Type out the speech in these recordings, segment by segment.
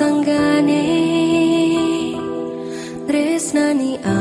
sanggane tresnani aku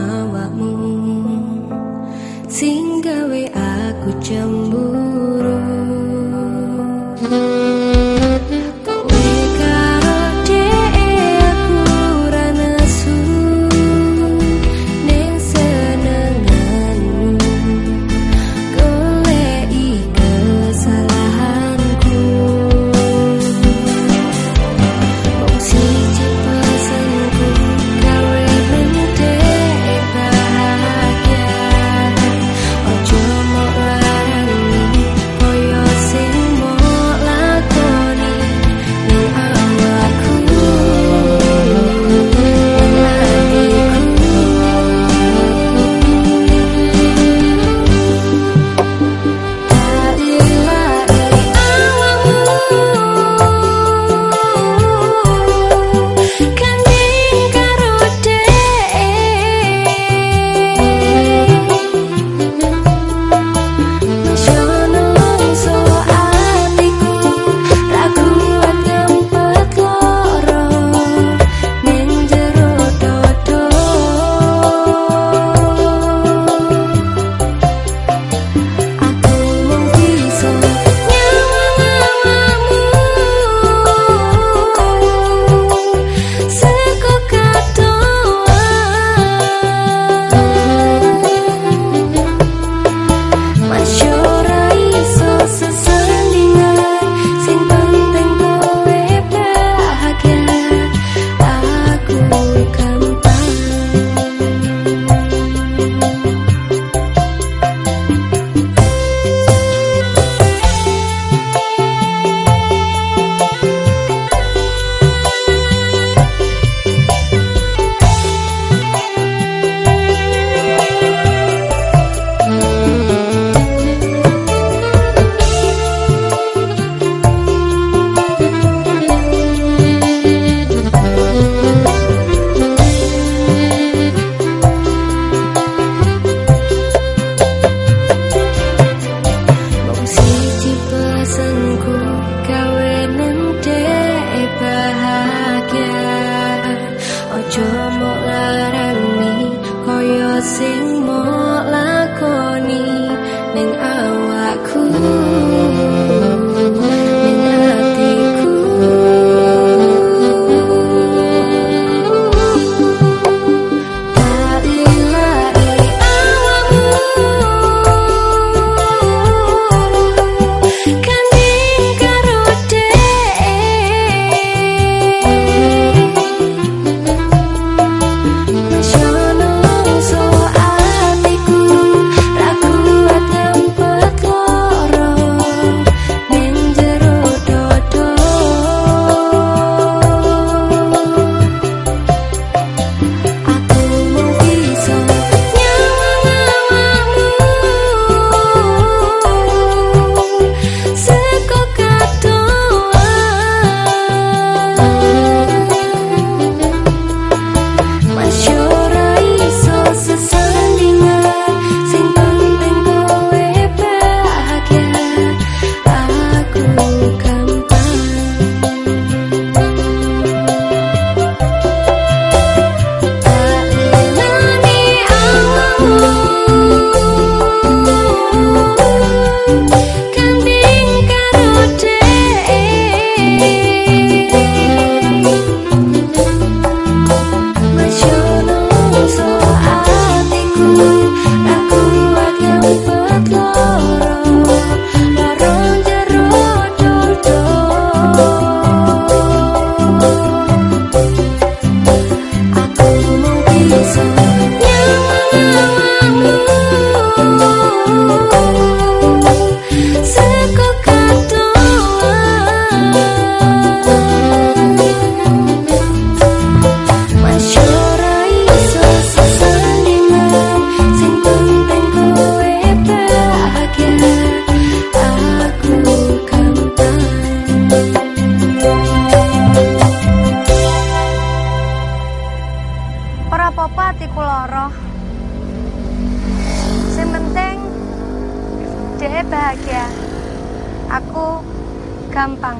apa atiku loroh, yang penting dia bahagia. Aku gampang.